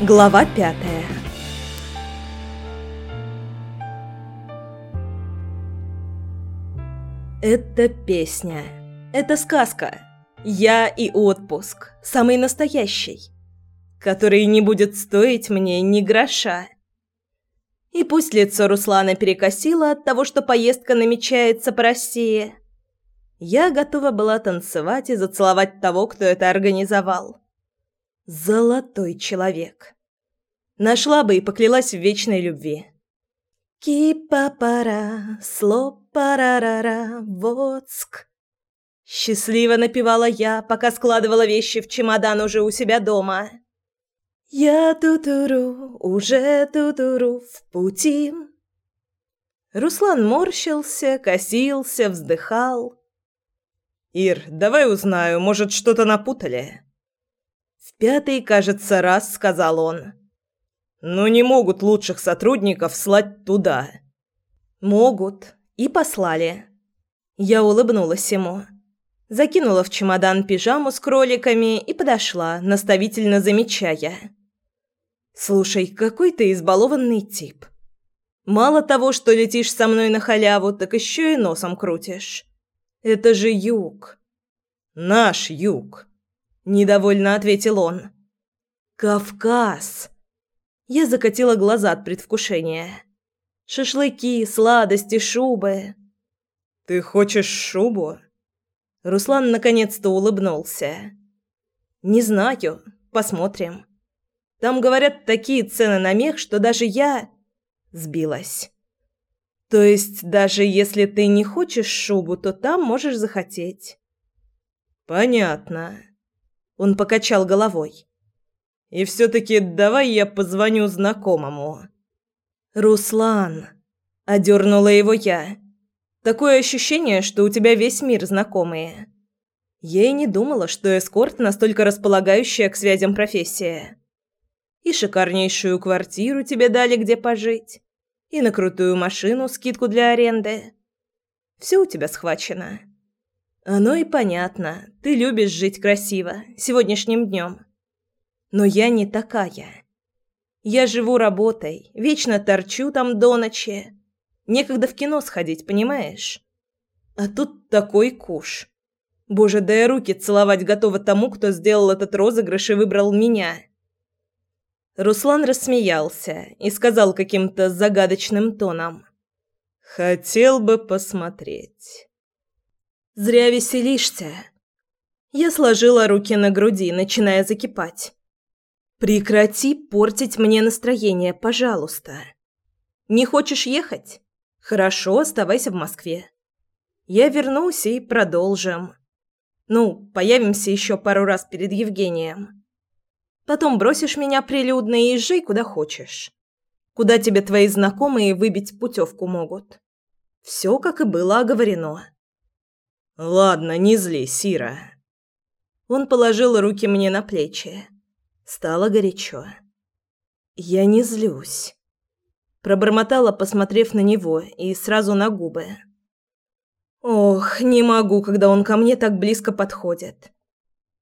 Глава пятая Это песня. Это сказка. Я и отпуск. Самый настоящий. Который не будет стоить мне ни гроша. И пусть лицо Руслана перекосило от того, что поездка намечается по России, я готова была танцевать и зацеловать того, кто это организовал. Золотой человек. Нашла бы и поклялась в вечной любви. Ки-па-пара, слоп-парарара, воцк. Счастливо напевала я, пока складывала вещи в чемодан уже у себя дома. Я тутуру, уже тутуру, в пути. Руслан морщился, косился, вздыхал. «Ир, давай узнаю, может, что-то напутали?» Пятый, кажется, раз сказал он. Но не могут лучших сотрудников слать туда. Могут. И послали. Я улыбнулась ему. Закинула в чемодан пижаму с кроликами и подошла, наставительно замечая. «Слушай, какой ты избалованный тип. Мало того, что летишь со мной на халяву, так еще и носом крутишь. Это же юг». «Наш юг», – недовольно ответил он. «Кавказ». Я закатила глаза от предвкушения. Шашлыки, сладости, шубы. Ты хочешь шубу? Руслан наконец-то улыбнулся. Не знаю, посмотрим. Там говорят такие цены на мех, что даже я сбилась. То есть даже если ты не хочешь шубу, то там можешь захотеть. Понятно. Он покачал головой. И все-таки давай я позвоню знакомому». «Руслан», — одернула его я. «Такое ощущение, что у тебя весь мир знакомые». Я и не думала, что эскорт настолько располагающая к связям профессия. И шикарнейшую квартиру тебе дали, где пожить, и на крутую машину скидку для аренды. Все у тебя схвачено. Оно и понятно. Ты любишь жить красиво, сегодняшним днем. Но я не такая. Я живу работой, вечно торчу там до ночи. Некогда в кино сходить, понимаешь? А тут такой куш. Боже, да я руки целовать готова тому, кто сделал этот розыгрыш и выбрал меня. Руслан рассмеялся и сказал каким-то загадочным тоном. «Хотел бы посмотреть». «Зря веселишься». Я сложила руки на груди, начиная закипать. Прекрати портить мне настроение, пожалуйста. Не хочешь ехать? Хорошо, оставайся в Москве. Я вернусь и продолжим. Ну, появимся еще пару раз перед Евгением. Потом бросишь меня прилюдно и езжай куда хочешь. Куда тебе твои знакомые выбить путевку могут. Все, как и было оговорено. Ладно, не зли, Сира. Он положил руки мне на плечи. Стало горячо. «Я не злюсь», – пробормотала, посмотрев на него, и сразу на губы. «Ох, не могу, когда он ко мне так близко подходит.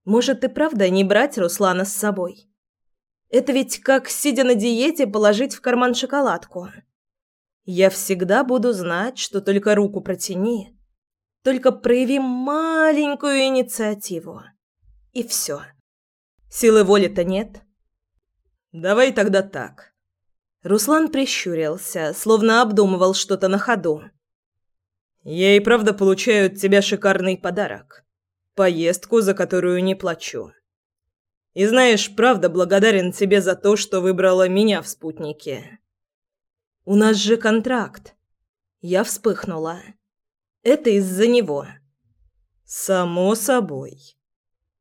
Может, и правда не брать Руслана с собой? Это ведь как, сидя на диете, положить в карман шоколадку. Я всегда буду знать, что только руку протяни, только прояви маленькую инициативу. И все». Силы воли-то нет. Давай тогда так. Руслан прищурился, словно обдумывал что-то на ходу. Я и правда получаю от тебя шикарный подарок. Поездку, за которую не плачу. И знаешь, правда благодарен тебе за то, что выбрала меня в спутнике. У нас же контракт. Я вспыхнула. Это из-за него. Само собой.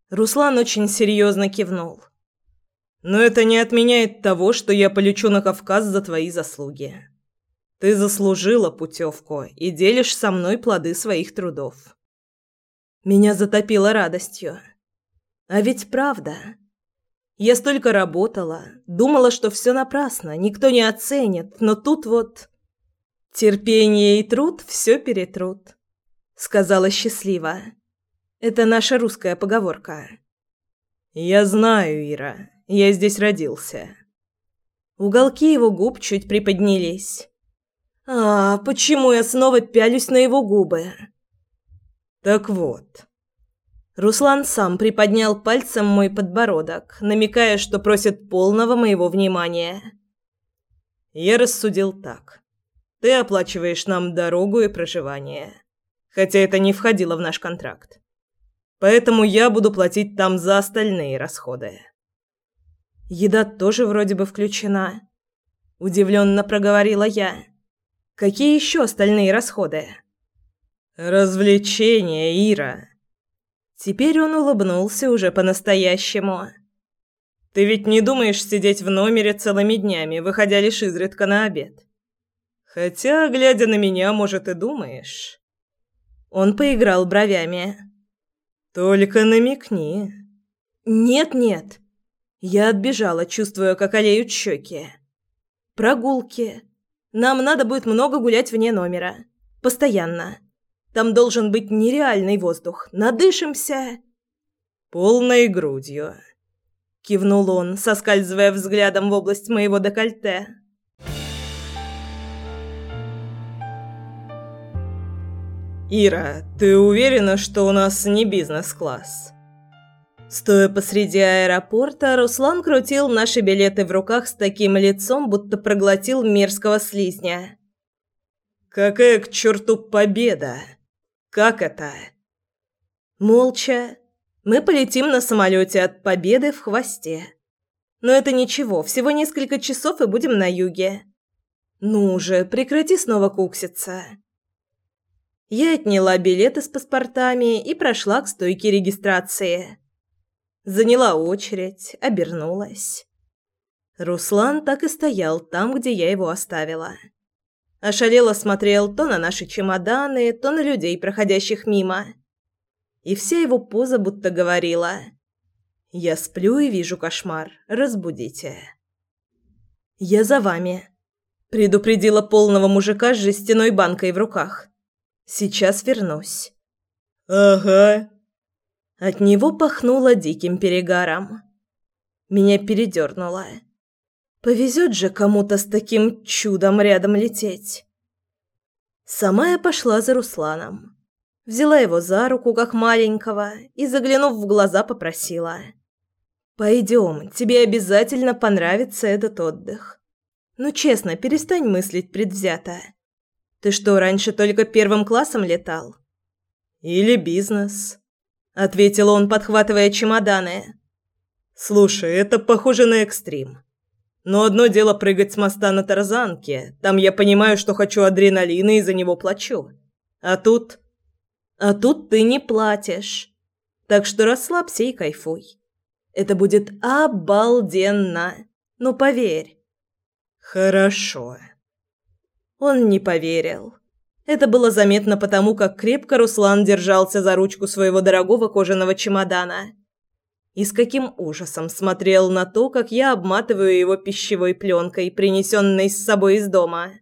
Руслан очень серьезно кивнул. «Но это не отменяет того, что я полечу на Кавказ за твои заслуги. Ты заслужила путевку и делишь со мной плоды своих трудов». Меня затопило радостью. А ведь правда. Я столько работала, думала, что все напрасно, никто не оценит, но тут вот... Терпение и труд все перетрут, сказала счастливо. Это наша русская поговорка. Я знаю, Ира. Я здесь родился. Уголки его губ чуть приподнялись. А, почему я снова пялюсь на его губы? Так вот. Руслан сам приподнял пальцем мой подбородок, намекая, что просит полного моего внимания. Я рассудил так. Ты оплачиваешь нам дорогу и проживание, хотя это не входило в наш контракт. Поэтому я буду платить там за остальные расходы. Еда тоже вроде бы включена, удивленно проговорила я. Какие еще остальные расходы? Развлечения, Ира. Теперь он улыбнулся уже по-настоящему. Ты ведь не думаешь сидеть в номере целыми днями, выходя лишь изредка на обед? Хотя, глядя на меня, может, и думаешь. Он поиграл бровями. Только намекни. Нет-нет. Я отбежала, чувствуя, как олеют щеки. Прогулки. Нам надо будет много гулять вне номера. Постоянно. Там должен быть нереальный воздух. Надышимся. Полной грудью. Кивнул он, соскальзывая взглядом в область моего декольте. Ира, ты уверена, что у нас не бизнес-класс? Стоя посреди аэропорта, Руслан крутил наши билеты в руках с таким лицом, будто проглотил мерзкого слизня. «Какая к черту победа? Как это?» Молча. Мы полетим на самолете от победы в хвосте. Но это ничего, всего несколько часов и будем на юге. Ну же, прекрати снова кукситься. Я отняла билеты с паспортами и прошла к стойке регистрации. Заняла очередь, обернулась. Руслан так и стоял там, где я его оставила. Ошалело смотрел то на наши чемоданы, то на людей, проходящих мимо. И вся его поза будто говорила «Я сплю и вижу кошмар, разбудите». «Я за вами», – предупредила полного мужика с жестяной банкой в руках. «Сейчас вернусь». «Ага», от него пахнуло диким перегаром. Меня передернуло. Повезет же кому-то с таким чудом рядом лететь. Сама я пошла за Русланом. Взяла его за руку, как маленького, и, заглянув в глаза, попросила. «Пойдем, тебе обязательно понравится этот отдых. Ну, честно, перестань мыслить предвзято. Ты что, раньше только первым классом летал?» «Или бизнес?» ответил он, подхватывая чемоданы. Слушай, это похоже на экстрим. Но одно дело прыгать с моста на тарзанке. Там я понимаю, что хочу адреналина и за него плачу. А тут а тут ты не платишь. Так что расслабься и кайфуй. Это будет обалденно. Ну поверь. Хорошо. Он не поверил. Это было заметно потому, как крепко Руслан держался за ручку своего дорогого кожаного чемодана. И с каким ужасом смотрел на то, как я обматываю его пищевой пленкой, принесенной с собой из дома.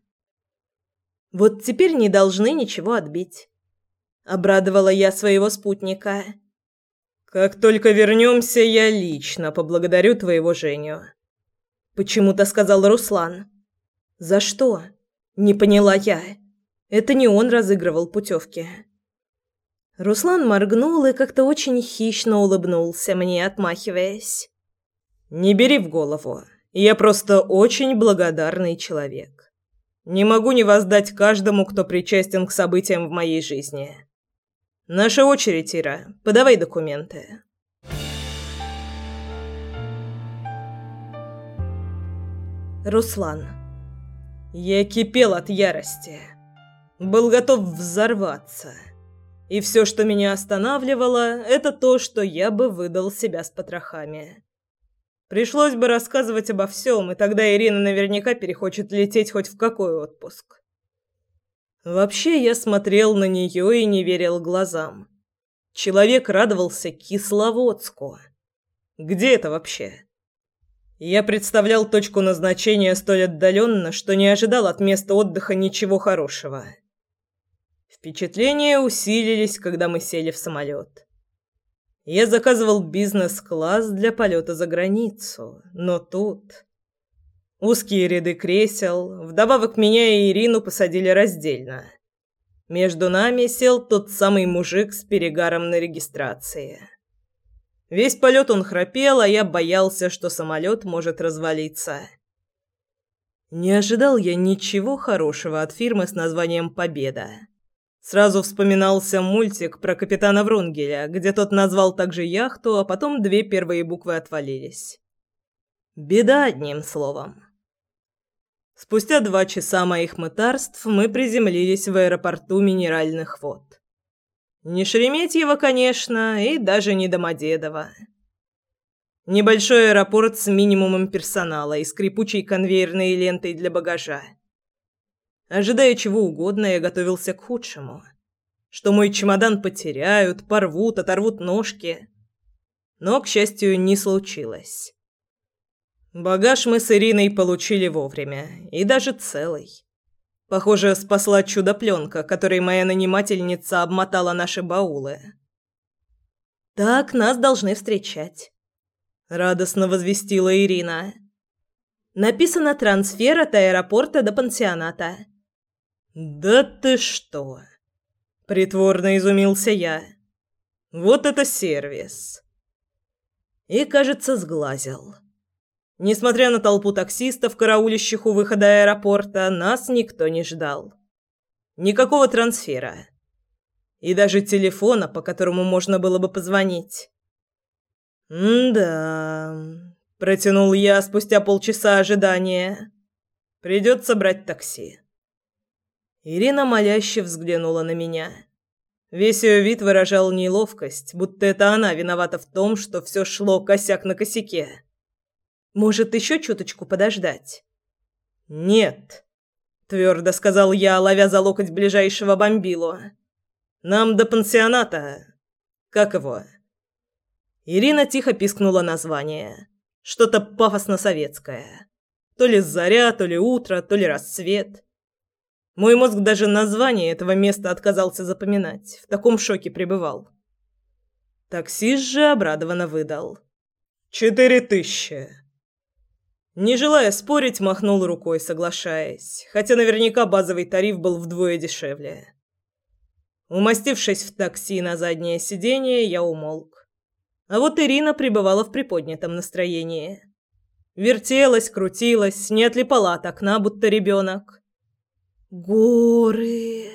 Вот теперь не должны ничего отбить. Обрадовала я своего спутника. Как только вернемся, я лично поблагодарю твоего Женю. Почему-то сказал Руслан. За что? Не поняла я. Это не он разыгрывал путевки. Руслан моргнул и как-то очень хищно улыбнулся мне, отмахиваясь. «Не бери в голову. Я просто очень благодарный человек. Не могу не воздать каждому, кто причастен к событиям в моей жизни. Наша очередь, Ира. Подавай документы». Руслан. Я кипел от ярости. Был готов взорваться. И все, что меня останавливало, это то, что я бы выдал себя с потрохами. Пришлось бы рассказывать обо всем, и тогда Ирина наверняка перехочет лететь хоть в какой отпуск. Вообще, я смотрел на нее и не верил глазам. Человек радовался Кисловодску. Где это вообще? Я представлял точку назначения столь отдаленно, что не ожидал от места отдыха ничего хорошего. Впечатления усилились, когда мы сели в самолет. Я заказывал бизнес-класс для полета за границу, но тут... Узкие ряды кресел, вдобавок меня и Ирину посадили раздельно. Между нами сел тот самый мужик с перегаром на регистрации. Весь полет он храпел, а я боялся, что самолет может развалиться. Не ожидал я ничего хорошего от фирмы с названием «Победа». Сразу вспоминался мультик про капитана Врунгеля, где тот назвал также яхту, а потом две первые буквы отвалились. Беда одним словом. Спустя два часа моих мытарств мы приземлились в аэропорту Минеральных вод. Не Шереметьево, конечно, и даже не Домодедово. Небольшой аэропорт с минимумом персонала и скрипучей конвейерной лентой для багажа. Ожидая чего угодно, я готовился к худшему. Что мой чемодан потеряют, порвут, оторвут ножки. Но, к счастью, не случилось. Багаж мы с Ириной получили вовремя, и даже целый. Похоже, спасла чудо-пленка, которой моя нанимательница обмотала наши баулы. «Так нас должны встречать», — радостно возвестила Ирина. «Написано трансфер от аэропорта до пансионата». «Да ты что!» — притворно изумился я. «Вот это сервис!» И, кажется, сглазил. Несмотря на толпу таксистов, караулящих у выхода аэропорта, нас никто не ждал. Никакого трансфера. И даже телефона, по которому можно было бы позвонить. «М-да...» – протянул я спустя полчаса ожидания. «Придется брать такси». Ирина моляще взглянула на меня. Весь ее вид выражал неловкость, будто это она виновата в том, что все шло косяк на косяке. Может, еще чуточку подождать?» «Нет», — твердо сказал я, ловя за локоть ближайшего бомбилу. «Нам до пансионата. Как его?» Ирина тихо пискнула название. Что-то пафосно-советское. То ли заря, то ли утро, то ли рассвет. Мой мозг даже название этого места отказался запоминать. В таком шоке пребывал. Таксист же обрадованно выдал. «Четыре тысячи». Не желая спорить, махнул рукой, соглашаясь, хотя наверняка базовый тариф был вдвое дешевле. Умастившись в такси на заднее сиденье, я умолк. А вот Ирина пребывала в приподнятом настроении. Вертелась, крутилась, не отлипала от окна, будто ребенок. «Горы!»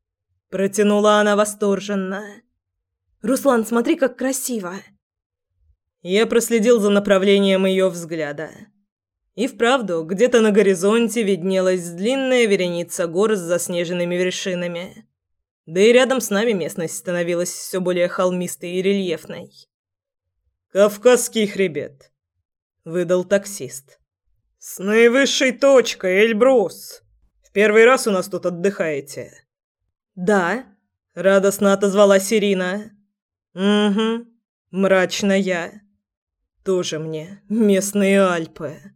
– протянула она восторженно. «Руслан, смотри, как красиво!» Я проследил за направлением ее взгляда. И вправду, где-то на горизонте виднелась длинная вереница гор с заснеженными вершинами. Да и рядом с нами местность становилась все более холмистой и рельефной. «Кавказский хребет», — выдал таксист. «С наивысшей точкой, Эльбрус! В первый раз у нас тут отдыхаете?» «Да», — радостно отозвалась Ирина. «Угу, мрачно я. Тоже мне местные Альпы».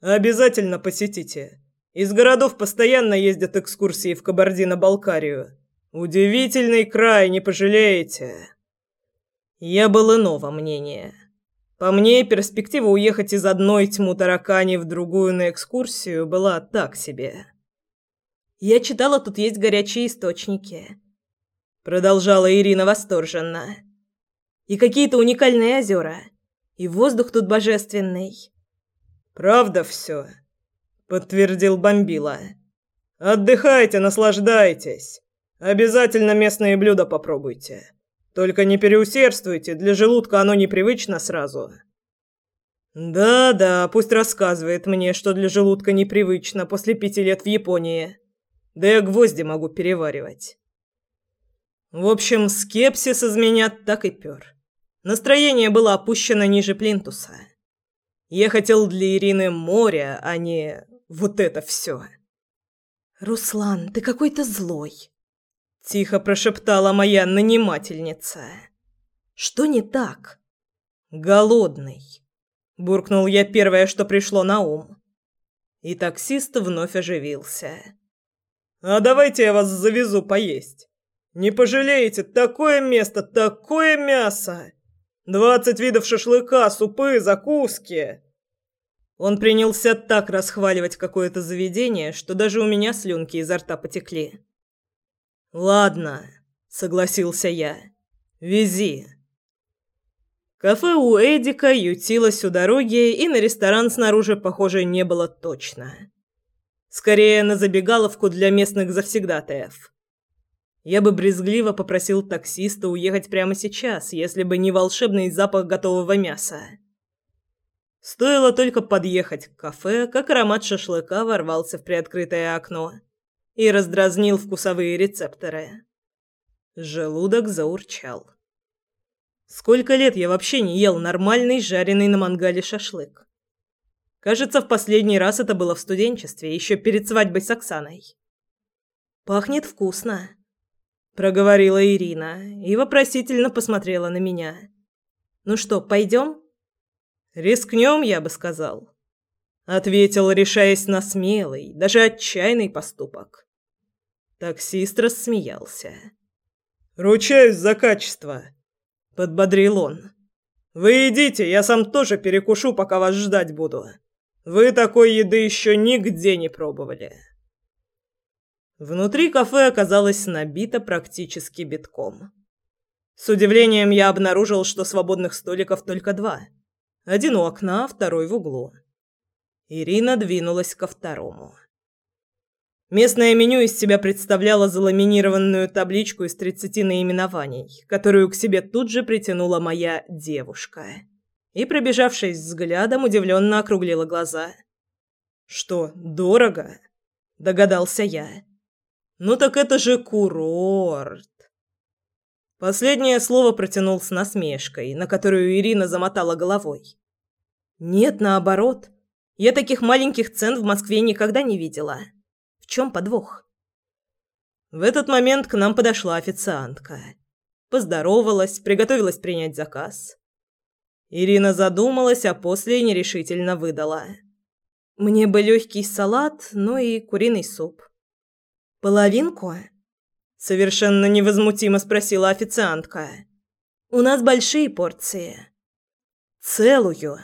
Обязательно посетите. Из городов постоянно ездят экскурсии в Кабардино-Балкарию. Удивительный край, не пожалеете. Я был иного мнения. По мне, перспектива уехать из одной тьму таракани в другую на экскурсию была так себе. Я читала, тут есть горячие источники. Продолжала Ирина восторженно. И какие-то уникальные озера. И воздух тут божественный. «Правда все», — подтвердил Бомбила. «Отдыхайте, наслаждайтесь. Обязательно местные блюда попробуйте. Только не переусердствуйте, для желудка оно непривычно сразу». «Да-да, пусть рассказывает мне, что для желудка непривычно после пяти лет в Японии. Да я гвозди могу переваривать». В общем, скепсис из меня так и пёр. Настроение было опущено ниже плинтуса. Я хотел для Ирины море, а не вот это все. «Руслан, ты какой-то злой», — тихо прошептала моя нанимательница. «Что не так?» «Голодный», — буркнул я первое, что пришло на ум. И таксист вновь оживился. «А давайте я вас завезу поесть. Не пожалеете, такое место, такое мясо!» Двадцать видов шашлыка, супы, закуски. Он принялся так расхваливать какое-то заведение, что даже у меня слюнки изо рта потекли. «Ладно», — согласился я. «Вези». Кафе у Эдика ютилось у дороги, и на ресторан снаружи, похоже, не было точно. Скорее, на забегаловку для местных завсегдатаев. Я бы брезгливо попросил таксиста уехать прямо сейчас, если бы не волшебный запах готового мяса. Стоило только подъехать к кафе, как аромат шашлыка ворвался в приоткрытое окно и раздразнил вкусовые рецепторы. Желудок заурчал. Сколько лет я вообще не ел нормальный жареный на мангале шашлык? Кажется, в последний раз это было в студенчестве, еще перед свадьбой с Оксаной. «Пахнет вкусно», — проговорила Ирина и вопросительно посмотрела на меня. «Ну что, пойдем?» «Рискнем, я бы сказал», — ответил, решаясь на смелый, даже отчаянный поступок. Таксист рассмеялся. «Ручаюсь за качество», подбодрил он. Вы идите, я сам тоже перекушу, пока вас ждать буду. Вы такой еды еще нигде не пробовали. Внутри кафе оказалось набито практически битком. С удивлением я обнаружил, что свободных столиков только два. Один у окна, второй в углу. Ирина двинулась ко второму. Местное меню из себя представляло заламинированную табличку из 30 наименований, которую к себе тут же притянула моя девушка. И, пробежавшись взглядом, удивленно округлила глаза. «Что, дорого?» – догадался я. «Ну так это же курорт!» Последнее слово протянул с насмешкой, на которую Ирина замотала головой. «Нет, наоборот. Я таких маленьких цен в Москве никогда не видела» чем подвох? В этот момент к нам подошла официантка. Поздоровалась, приготовилась принять заказ. Ирина задумалась, а после нерешительно выдала. «Мне бы легкий салат, ну и куриный суп». «Половинку?» Совершенно невозмутимо спросила официантка. «У нас большие порции». «Целую?»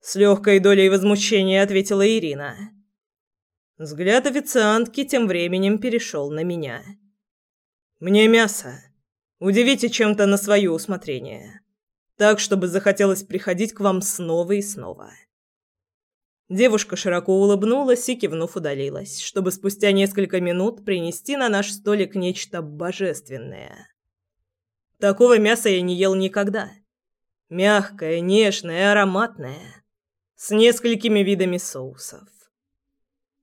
С легкой долей возмущения ответила Ирина. Взгляд официантки тем временем перешел на меня. «Мне мясо. Удивите чем-то на свое усмотрение. Так, чтобы захотелось приходить к вам снова и снова». Девушка широко улыбнулась и, кивнув, удалилась, чтобы спустя несколько минут принести на наш столик нечто божественное. Такого мяса я не ел никогда. Мягкое, нежное, ароматное, с несколькими видами соусов.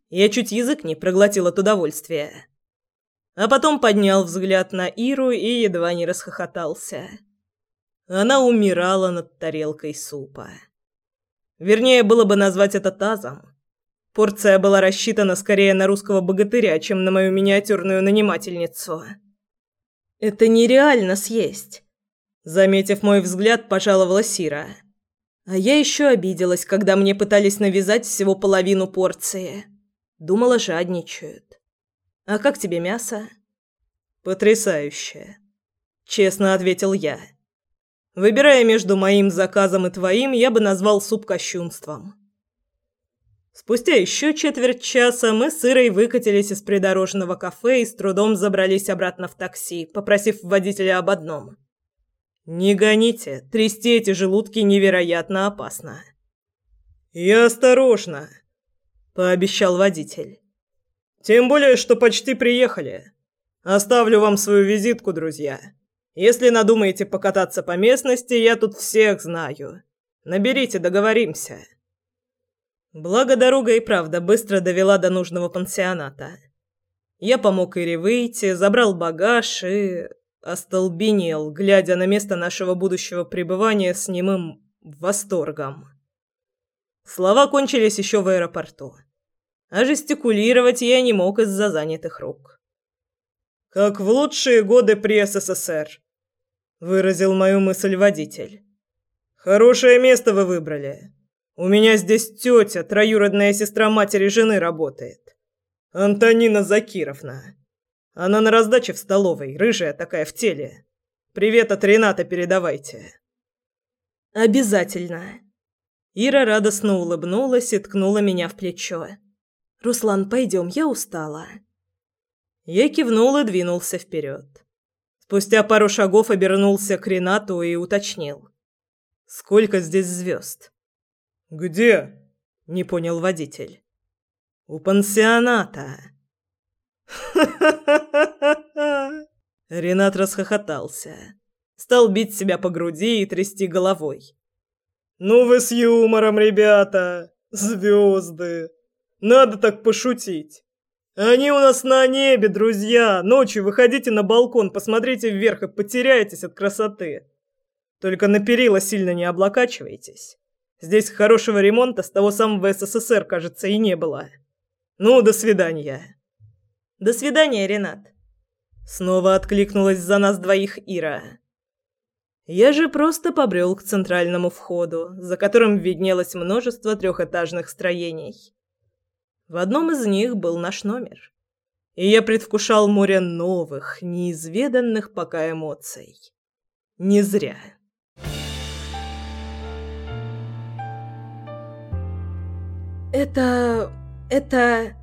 Я чуть язык не проглотил от удовольствия. А потом поднял взгляд на Иру и едва не расхохотался. Она умирала над тарелкой супа. Вернее, было бы назвать это тазом. Порция была рассчитана скорее на русского богатыря, чем на мою миниатюрную нанимательницу. «Это нереально съесть», — заметив мой взгляд, пожаловала Сира. А я еще обиделась, когда мне пытались навязать всего половину порции. Думала, жадничают. А как тебе мясо? Потрясающе, честно ответил я. Выбирая между моим заказом и твоим, я бы назвал суп кощунством. Спустя еще четверть часа мы с Ирой выкатились из придорожного кафе и с трудом забрались обратно в такси, попросив водителя об одном. «Не гоните, трясти эти желудки невероятно опасно». «Я осторожно», пообещал водитель. Тем более, что почти приехали. Оставлю вам свою визитку, друзья. Если надумаете покататься по местности, я тут всех знаю. Наберите, договоримся. Благо дорога и правда быстро довела до нужного пансионата. Я помог Ире выйти, забрал багаж и остолбенел, глядя на место нашего будущего пребывания с немым восторгом. Слова кончились еще в аэропорту. А жестикулировать я не мог из-за занятых рук. «Как в лучшие годы при СССР», — выразил мою мысль водитель. «Хорошее место вы выбрали. У меня здесь тетя, троюродная сестра матери жены, работает. Антонина Закировна. Она на раздаче в столовой, рыжая такая в теле. Привет от Рената передавайте». «Обязательно», Ира радостно улыбнулась и ткнула меня в плечо. «Руслан, пойдем, я устала». Я кивнул и двинулся вперед. Спустя пару шагов обернулся к Ренату и уточнил. «Сколько здесь звезд?» «Где?» – не понял водитель. «У пансионата». Ренат расхохотался. Стал бить себя по груди и трясти головой. «Ну вы с юмором, ребята! Звезды! Надо так пошутить! Они у нас на небе, друзья! Ночью выходите на балкон, посмотрите вверх и потеряетесь от красоты! Только на перила сильно не облокачивайтесь. Здесь хорошего ремонта с того самого СССР, кажется, и не было. Ну, до свидания!» «До свидания, Ренат!» Снова откликнулась за нас двоих Ира. Я же просто побрел к центральному входу, за которым виднелось множество трехэтажных строений. В одном из них был наш номер. И я предвкушал море новых, неизведанных пока эмоций. Не зря. «Это... это...»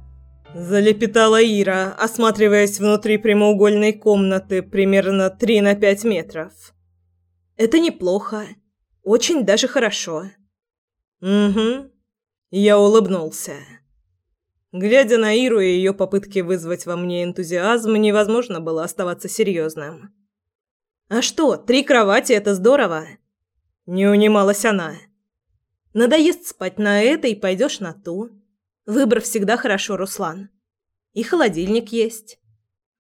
Залепетала Ира, осматриваясь внутри прямоугольной комнаты примерно 3 на 5 метров. «Это неплохо. Очень даже хорошо». «Угу». Я улыбнулся. Глядя на Иру и ее попытки вызвать во мне энтузиазм, невозможно было оставаться серьезным. «А что, три кровати – это здорово!» Не унималась она. «Надоест спать на этой, пойдешь на ту. Выбор всегда хорошо, Руслан. И холодильник есть.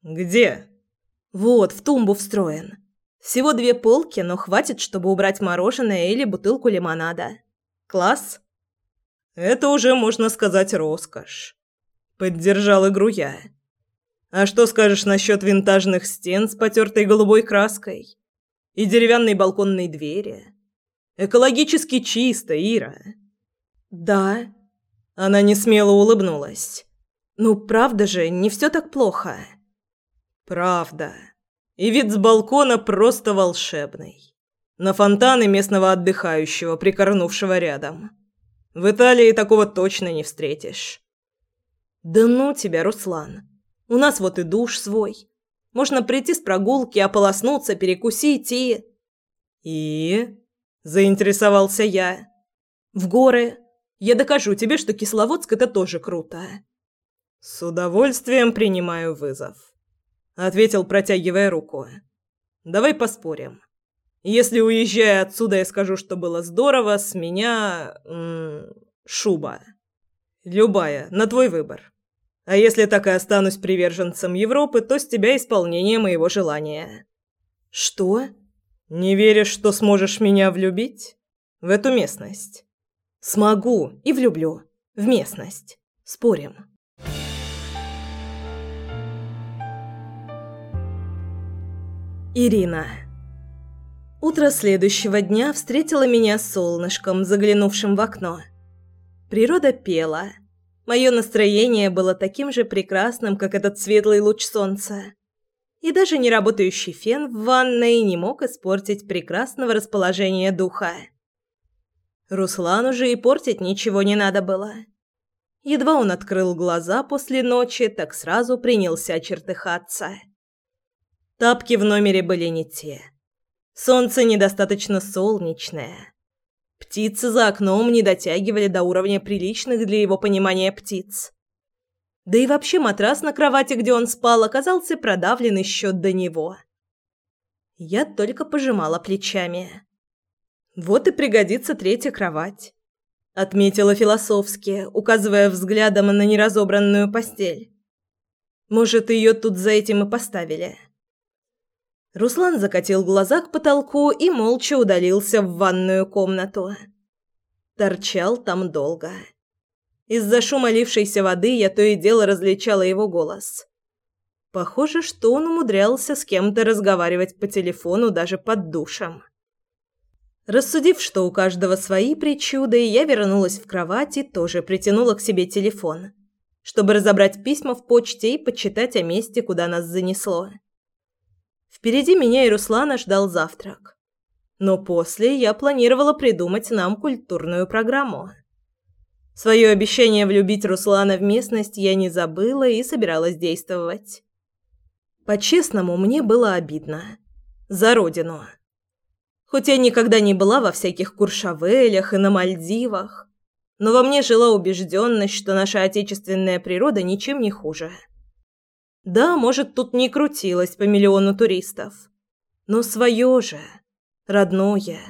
Где? Вот, в тумбу встроен. Всего две полки, но хватит, чтобы убрать мороженое или бутылку лимонада. Класс? Это уже, можно сказать, роскошь. Поддержал игру я. А что скажешь насчет винтажных стен с потертой голубой краской? И деревянной балконной двери? Экологически чисто, Ира. Да, она несмело улыбнулась. «Ну, правда же, не все так плохо». «Правда. И вид с балкона просто волшебный. На фонтаны местного отдыхающего, прикорнувшего рядом. В Италии такого точно не встретишь». «Да ну тебя, Руслан. У нас вот и душ свой. Можно прийти с прогулки, ополоснуться, перекусить и...» «И?» – заинтересовался я. «В горы. Я докажу тебе, что Кисловодск – это тоже круто». «С удовольствием принимаю вызов», – ответил, протягивая руку. «Давай поспорим. Если, уезжая отсюда, я скажу, что было здорово, с меня... М -м, шуба. Любая, на твой выбор. А если так и останусь приверженцем Европы, то с тебя исполнение моего желания». «Что?» «Не веришь, что сможешь меня влюбить? В эту местность?» Смогу и влюблю. В местность. Спорим. Ирина. Утро следующего дня встретило меня солнышком, заглянувшим в окно. Природа пела. Мое настроение было таким же прекрасным, как этот светлый луч солнца. И даже неработающий фен в ванной не мог испортить прекрасного расположения духа. Руслану же и портить ничего не надо было. Едва он открыл глаза после ночи, так сразу принялся чертыхаться. Тапки в номере были не те. Солнце недостаточно солнечное. Птицы за окном не дотягивали до уровня приличных для его понимания птиц. Да и вообще матрас на кровати, где он спал, оказался продавлен еще до него. Я только пожимала плечами. Вот и пригодится третья кровать, отметила философски, указывая взглядом на неразобранную постель. Может, ее тут за этим и поставили. Руслан закатил глаза к потолку и молча удалился в ванную комнату. Торчал там долго. Из-за шума лившейся воды я то и дело различала его голос. Похоже, что он умудрялся с кем-то разговаривать по телефону даже под душем. Рассудив, что у каждого свои причуды, я вернулась в кровать и тоже притянула к себе телефон, чтобы разобрать письма в почте и почитать о месте, куда нас занесло. Впереди меня и Руслана ждал завтрак. Но после я планировала придумать нам культурную программу. Свое обещание влюбить Руслана в местность я не забыла и собиралась действовать. По-честному, мне было обидно. За родину. Хоть я никогда не была во всяких Куршавелях и на Мальдивах, но во мне жила убежденность, что наша отечественная природа ничем не хуже. Да, может, тут не крутилось по миллиону туристов, но свое же, родное.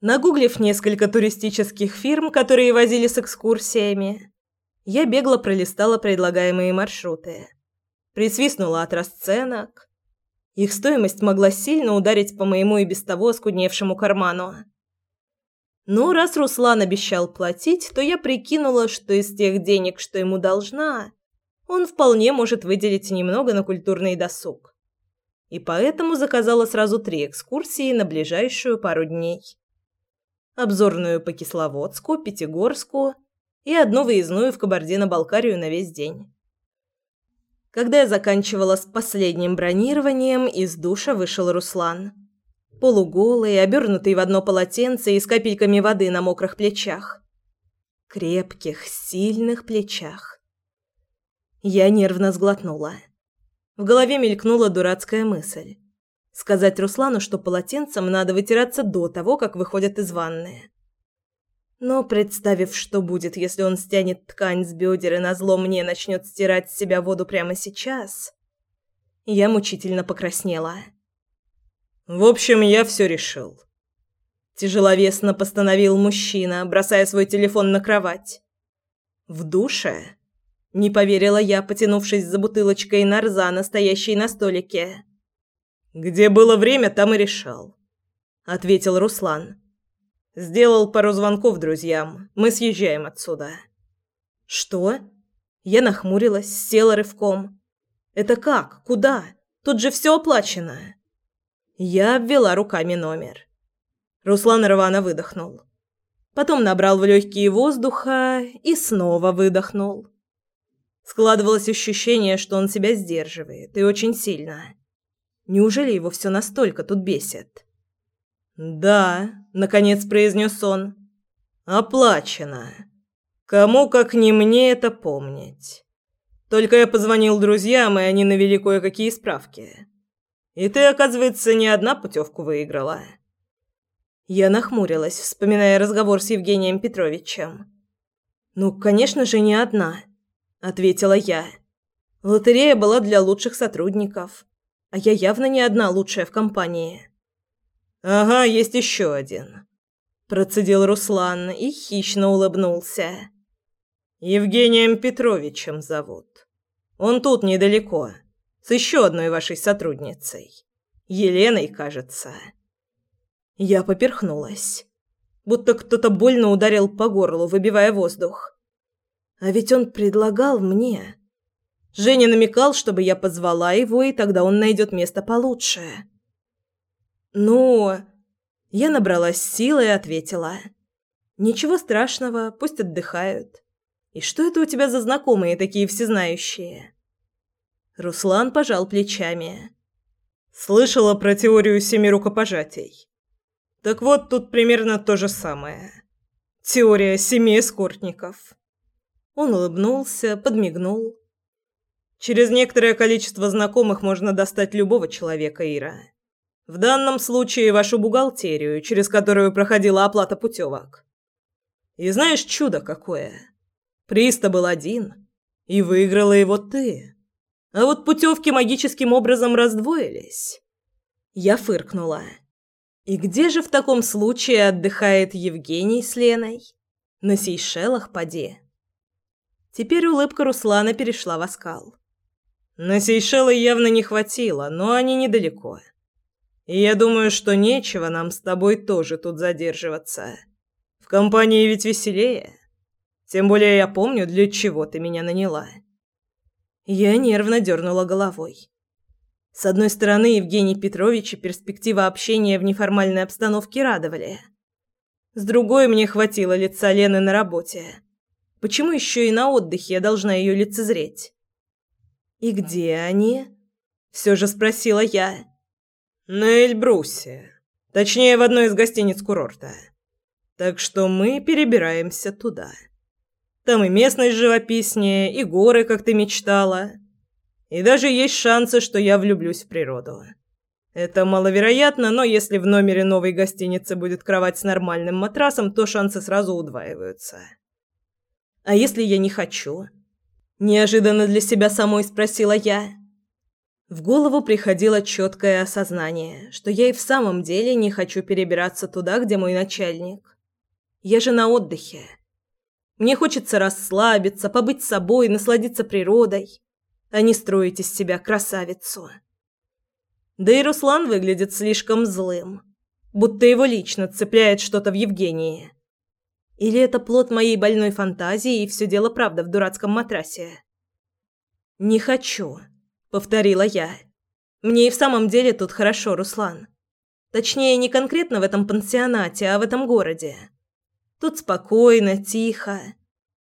Нагуглив несколько туристических фирм, которые возили с экскурсиями, я бегло пролистала предлагаемые маршруты. Присвистнула от расценок. Их стоимость могла сильно ударить по моему и без того скудневшему карману. Ну, раз Руслан обещал платить, то я прикинула, что из тех денег, что ему должна, он вполне может выделить немного на культурный досуг. И поэтому заказала сразу три экскурсии на ближайшую пару дней. Обзорную по Кисловодску, Пятигорску и одну выездную в Кабардино-Балкарию на весь день. Когда я заканчивала с последним бронированием, из душа вышел Руслан. Полуголый, обернутый в одно полотенце и с капельками воды на мокрых плечах. Крепких, сильных плечах. Я нервно сглотнула. В голове мелькнула дурацкая мысль. Сказать Руслану, что полотенцем надо вытираться до того, как выходят из ванны. Но, представив, что будет, если он стянет ткань с бедер и назло мне начнет стирать с себя воду прямо сейчас, я мучительно покраснела. «В общем, я все решил», – тяжеловесно постановил мужчина, бросая свой телефон на кровать. «В душе?» – не поверила я, потянувшись за бутылочкой нарзана, стоящей на столике. «Где было время, там и решал», – ответил Руслан. Сделал пару звонков друзьям. Мы съезжаем отсюда. Что? Я нахмурилась, села рывком. Это как? Куда? Тут же все оплачено. Я обвела руками номер. Руслан рвано выдохнул. Потом набрал в легкие воздуха и снова выдохнул. Складывалось ощущение, что он себя сдерживает, и очень сильно. Неужели его все настолько тут бесит? «Да», — наконец произнес он. «Оплачено. Кому, как не мне, это помнить. Только я позвонил друзьям, и они навели кое-какие справки. И ты, оказывается, не одна путевку выиграла». Я нахмурилась, вспоминая разговор с Евгением Петровичем. «Ну, конечно же, не одна», — ответила я. «Лотерея была для лучших сотрудников, а я явно не одна лучшая в компании». «Ага, есть еще один», – процедил Руслан и хищно улыбнулся. «Евгением Петровичем зовут. Он тут недалеко, с еще одной вашей сотрудницей. Еленой, кажется». Я поперхнулась, будто кто-то больно ударил по горлу, выбивая воздух. А ведь он предлагал мне... Женя намекал, чтобы я позвала его, и тогда он найдет место получше. «Ну...» Я набралась силы и ответила. «Ничего страшного, пусть отдыхают. И что это у тебя за знакомые такие всезнающие?» Руслан пожал плечами. «Слышала про теорию семи рукопожатий. Так вот, тут примерно то же самое. Теория семи эскортников». Он улыбнулся, подмигнул. «Через некоторое количество знакомых можно достать любого человека, Ира». В данном случае вашу бухгалтерию, через которую проходила оплата путевок. И знаешь, чудо какое. Приз-то был один, и выиграла его ты. А вот путевки магическим образом раздвоились. Я фыркнула. И где же в таком случае отдыхает Евгений с Леной? На Сейшелах поди. Теперь улыбка Руслана перешла в оскал. На Сейшелы явно не хватило, но они недалеко. И я думаю, что нечего нам с тобой тоже тут задерживаться. В компании ведь веселее. Тем более я помню, для чего ты меня наняла. Я нервно дернула головой. С одной стороны, Евгений Петрович и перспектива общения в неформальной обстановке радовали. С другой, мне хватило лица Лены на работе. Почему еще и на отдыхе я должна ее лицезреть? «И где они?» – все же спросила я. «На Эльбрусе», Точнее, в одной из гостиниц курорта. Так что мы перебираемся туда. Там и местность живописнее, и горы, как ты мечтала. И даже есть шансы, что я влюблюсь в природу. Это маловероятно, но если в номере новой гостиницы будет кровать с нормальным матрасом, то шансы сразу удваиваются. А если я не хочу? Неожиданно для себя самой спросила я. В голову приходило четкое осознание, что я и в самом деле не хочу перебираться туда, где мой начальник. Я же на отдыхе. Мне хочется расслабиться, побыть собой, насладиться природой, а не строить из себя красавицу. Да и Руслан выглядит слишком злым, будто его лично цепляет что-то в Евгении. Или это плод моей больной фантазии и все дело правда в дурацком матрасе? «Не хочу», — повторила я. «Мне и в самом деле тут хорошо, Руслан. Точнее, не конкретно в этом пансионате, а в этом городе. Тут спокойно, тихо.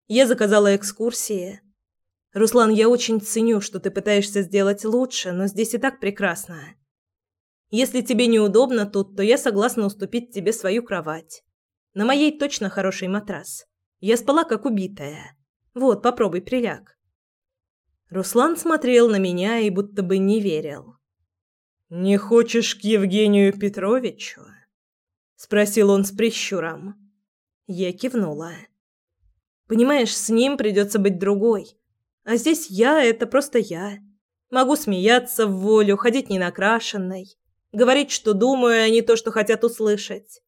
Я заказала экскурсии. Руслан, я очень ценю, что ты пытаешься сделать лучше, но здесь и так прекрасно. Если тебе неудобно тут, то я согласна уступить тебе свою кровать. На моей точно хороший матрас. Я спала как убитая. Вот, попробуй, приляг. Руслан смотрел на меня и будто бы не верил. «Не хочешь к Евгению Петровичу?» — спросил он с прищуром. Я кивнула. «Понимаешь, с ним придется быть другой. А здесь я — это просто я. Могу смеяться в волю, ходить ненакрашенной, говорить, что думаю, а не то, что хотят услышать.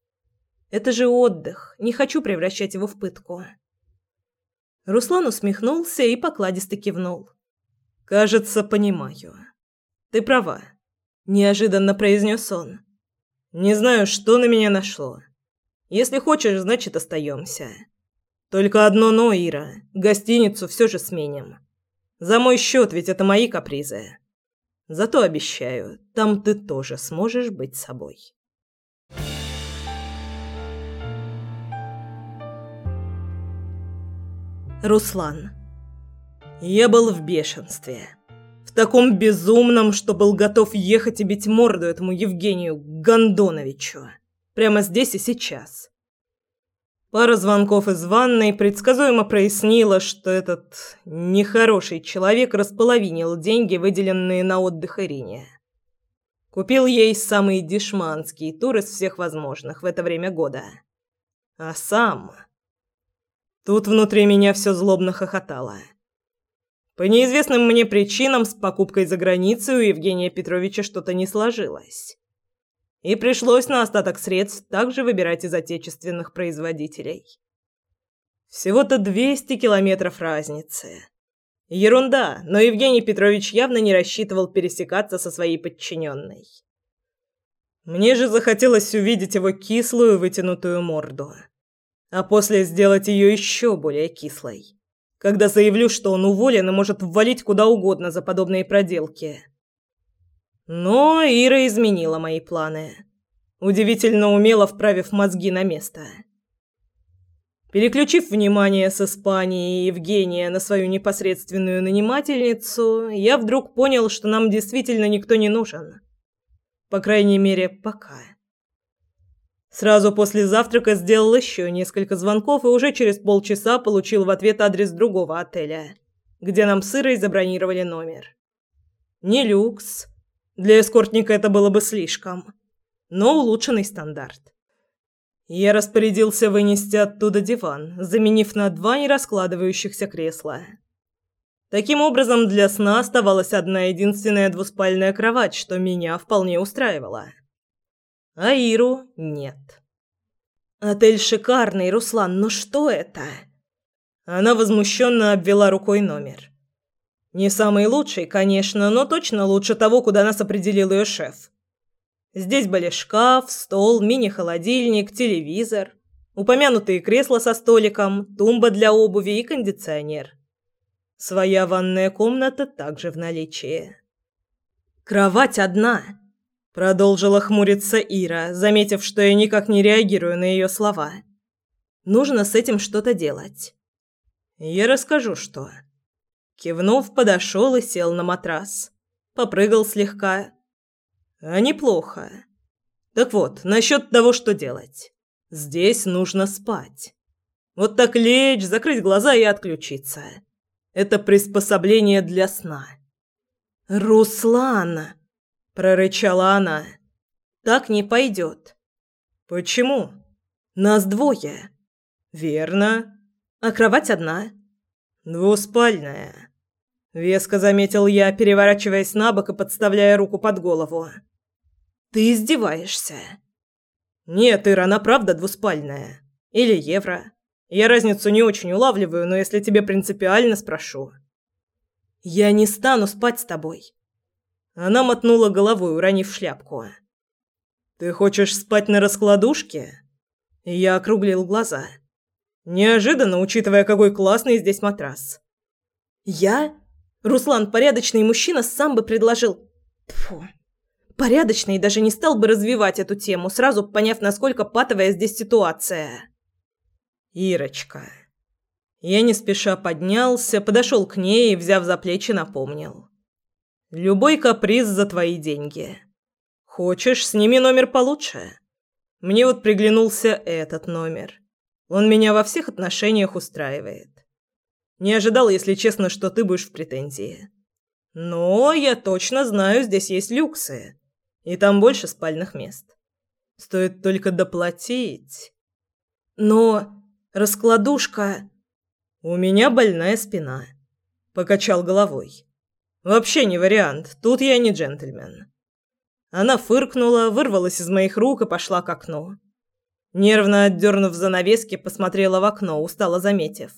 Это же отдых. Не хочу превращать его в пытку. Руслан усмехнулся и покладисто кивнул. Кажется, понимаю. Ты права, неожиданно произнес он. Не знаю, что на меня нашло. Если хочешь, значит, остаемся. Только одно но, Ира. Гостиницу все же сменим. За мой счет, ведь это мои капризы. Зато обещаю, там ты тоже сможешь быть собой. Руслан. Я был в бешенстве. В таком безумном, что был готов ехать и бить морду этому Евгению Гондоновичу. Прямо здесь и сейчас. Пара звонков из ванной предсказуемо прояснила, что этот нехороший человек располовинил деньги, выделенные на отдых Ирине. Купил ей самый дешманский тур из всех возможных в это время года. А сам... Тут внутри меня все злобно хохотало. По неизвестным мне причинам с покупкой за границей у Евгения Петровича что-то не сложилось. И пришлось на остаток средств также выбирать из отечественных производителей. Всего-то 200 километров разницы. Ерунда, но Евгений Петрович явно не рассчитывал пересекаться со своей подчиненной. Мне же захотелось увидеть его кислую вытянутую морду а после сделать ее еще более кислой. Когда заявлю, что он уволен и может ввалить куда угодно за подобные проделки. Но Ира изменила мои планы, удивительно умело вправив мозги на место. Переключив внимание с Испании и Евгения на свою непосредственную нанимательницу, я вдруг понял, что нам действительно никто не нужен. По крайней мере, пока. Сразу после завтрака сделал еще несколько звонков и уже через полчаса получил в ответ адрес другого отеля, где нам с Ирой забронировали номер. Не люкс. Для эскортника это было бы слишком. Но улучшенный стандарт. Я распорядился вынести оттуда диван, заменив на два нераскладывающихся кресла. Таким образом, для сна оставалась одна единственная двуспальная кровать, что меня вполне устраивало а Иру нет. Отель шикарный, Руслан, но что это? Она возмущенно обвела рукой номер. Не самый лучший, конечно, но точно лучше того, куда нас определил ее шеф. Здесь были шкаф, стол, мини-холодильник, телевизор, упомянутые кресла со столиком, тумба для обуви и кондиционер. Своя ванная комната также в наличии. Кровать одна. Продолжила хмуриться Ира, заметив, что я никак не реагирую на ее слова. Нужно с этим что-то делать. Я расскажу, что. Кивнув, подошел и сел на матрас. Попрыгал слегка. А неплохо. Так вот, насчет того, что делать. Здесь нужно спать. Вот так лечь, закрыть глаза и отключиться. Это приспособление для сна. «Руслан!» – прорычала она. «Так не пойдет». «Почему?» «Нас двое». «Верно. А кровать одна». «Двуспальная». Веско заметил я, переворачиваясь на бок и подставляя руку под голову. «Ты издеваешься?» «Нет, Ира, она правда двуспальная. Или евро. Я разницу не очень улавливаю, но если тебе принципиально, спрошу». «Я не стану спать с тобой». Она мотнула головой, уронив шляпку. «Ты хочешь спать на раскладушке?» Я округлил глаза. Неожиданно, учитывая, какой классный здесь матрас. «Я? Руслан, порядочный мужчина, сам бы предложил...» Тьфу. Порядочный даже не стал бы развивать эту тему, сразу поняв, насколько патовая здесь ситуация. «Ирочка...» Я не спеша поднялся, подошел к ней и, взяв за плечи, напомнил. «Любой каприз за твои деньги. Хочешь, сними номер получше. Мне вот приглянулся этот номер. Он меня во всех отношениях устраивает. Не ожидал, если честно, что ты будешь в претензии. Но я точно знаю, здесь есть люксы. И там больше спальных мест. Стоит только доплатить. Но раскладушка... «У меня больная спина», — покачал головой. «Вообще не вариант, тут я не джентльмен». Она фыркнула, вырвалась из моих рук и пошла к окну. Нервно отдернув занавески, посмотрела в окно, устало заметив.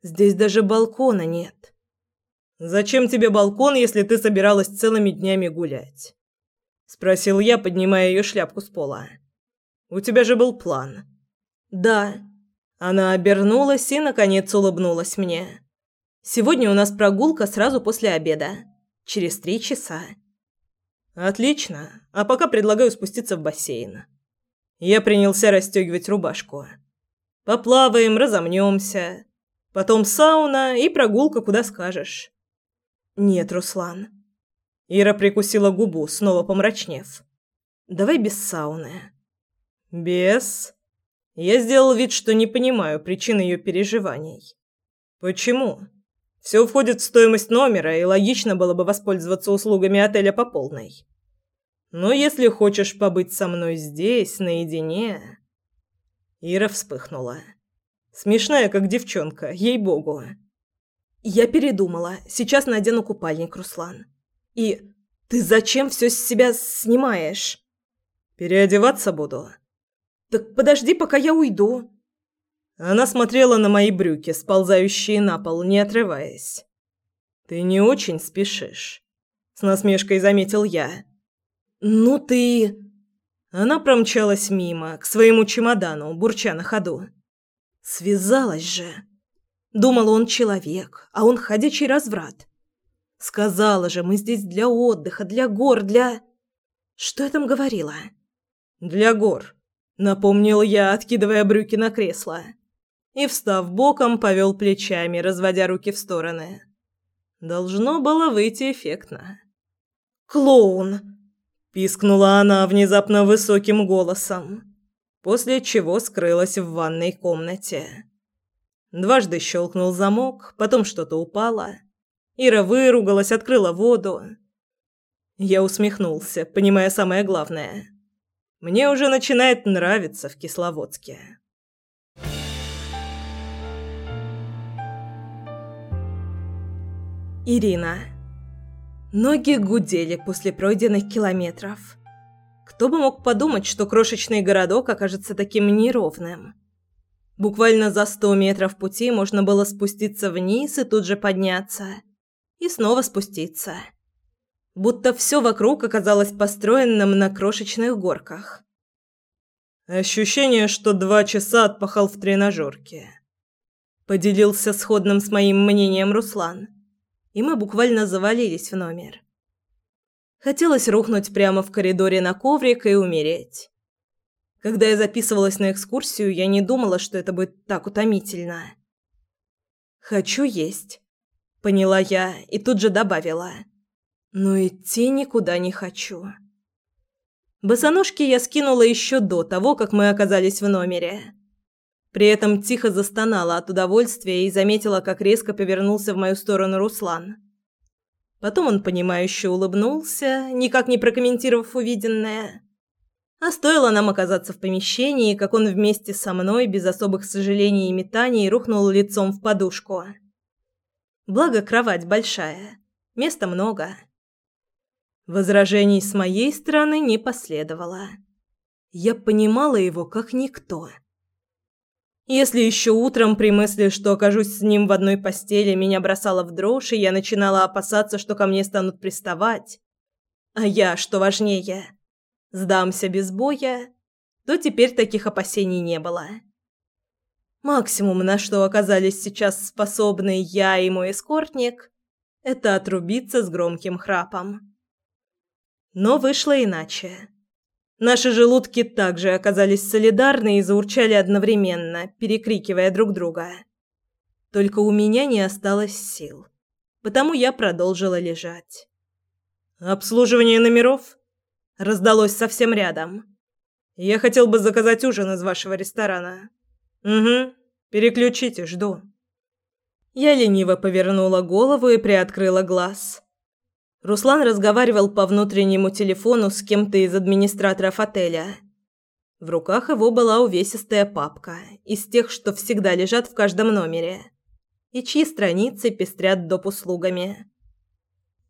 «Здесь даже балкона нет». «Зачем тебе балкон, если ты собиралась целыми днями гулять?» Спросил я, поднимая ее шляпку с пола. «У тебя же был план». «Да», она обернулась и, наконец, улыбнулась мне. «Сегодня у нас прогулка сразу после обеда. Через три часа». «Отлично. А пока предлагаю спуститься в бассейн». Я принялся расстегивать рубашку. «Поплаваем, разомнемся. Потом сауна и прогулка, куда скажешь». «Нет, Руслан». Ира прикусила губу, снова помрачнев. «Давай без сауны». «Без?» Я сделал вид, что не понимаю причин ее переживаний. Почему? Все входит в стоимость номера, и логично было бы воспользоваться услугами отеля по полной. Но если хочешь побыть со мной здесь, наедине... Ира вспыхнула. Смешная, как девчонка, ей-богу. Я передумала. Сейчас надену купальник, Руслан. И ты зачем все с себя снимаешь? Переодеваться буду. «Так подожди, пока я уйду». Она смотрела на мои брюки, сползающие на пол, не отрываясь. «Ты не очень спешишь», — с насмешкой заметил я. «Ну ты...» Она промчалась мимо, к своему чемодану, бурча на ходу. «Связалась же. Думала, он человек, а он ходячий разврат. Сказала же, мы здесь для отдыха, для гор, для...» «Что я там говорила?» «Для гор», Напомнил я, откидывая брюки на кресло. И, встав боком, повел плечами, разводя руки в стороны. Должно было выйти эффектно. «Клоун!» – пискнула она внезапно высоким голосом, после чего скрылась в ванной комнате. Дважды щелкнул замок, потом что-то упало. Ира выругалась, открыла воду. Я усмехнулся, понимая самое главное – мне уже начинает нравиться в Кисловодске. Ирина. Ноги гудели после пройденных километров. Кто бы мог подумать, что крошечный городок окажется таким неровным. Буквально за сто метров пути можно было спуститься вниз и тут же подняться. И снова спуститься будто все вокруг оказалось построенным на крошечных горках. Ощущение, что два часа отпахал в тренажерке. Поделился сходным с моим мнением Руслан, и мы буквально завалились в номер. Хотелось рухнуть прямо в коридоре на коврик и умереть. Когда я записывалась на экскурсию, я не думала, что это будет так утомительно. «Хочу есть», — поняла я и тут же добавила – но идти никуда не хочу. Босоножки я скинула еще до того, как мы оказались в номере. При этом тихо застонала от удовольствия и заметила, как резко повернулся в мою сторону Руслан. Потом он понимающе улыбнулся, никак не прокомментировав увиденное. А стоило нам оказаться в помещении, как он вместе со мной, без особых сожалений и метаний, рухнул лицом в подушку. Благо, кровать большая. Места много. Возражений с моей стороны не последовало. Я понимала его как никто. Если еще утром при мысли, что окажусь с ним в одной постели, меня бросало в дрожь, и я начинала опасаться, что ко мне станут приставать, а я, что важнее, сдамся без боя, то теперь таких опасений не было. Максимум, на что оказались сейчас способны я и мой эскортник, это отрубиться с громким храпом. Но вышло иначе. Наши желудки также оказались солидарны и заурчали одновременно, перекрикивая друг друга. Только у меня не осталось сил, потому я продолжила лежать. «Обслуживание номеров?» раздалось совсем рядом. «Я хотел бы заказать ужин из вашего ресторана». «Угу. Переключите, жду». Я лениво повернула голову и приоткрыла глаз. Руслан разговаривал по внутреннему телефону с кем-то из администраторов отеля. В руках его была увесистая папка, из тех, что всегда лежат в каждом номере, и чьи страницы пестрят доп. услугами.